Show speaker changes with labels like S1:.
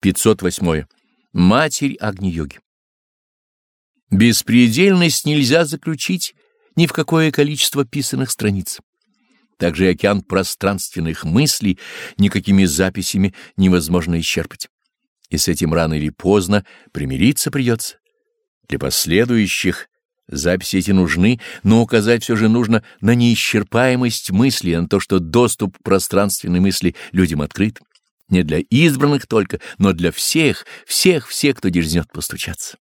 S1: 508. Матерь Агни-йоги. Беспредельность нельзя заключить ни в какое количество писанных страниц. Также и океан пространственных мыслей никакими записями невозможно исчерпать. И с этим рано или поздно примириться придется. Для последующих записи эти нужны, но указать все же нужно на неисчерпаемость мысли, на то, что доступ к пространственной мысли людям открыт. Не для избранных только, но для всех, всех, всех, кто дерзнет постучаться.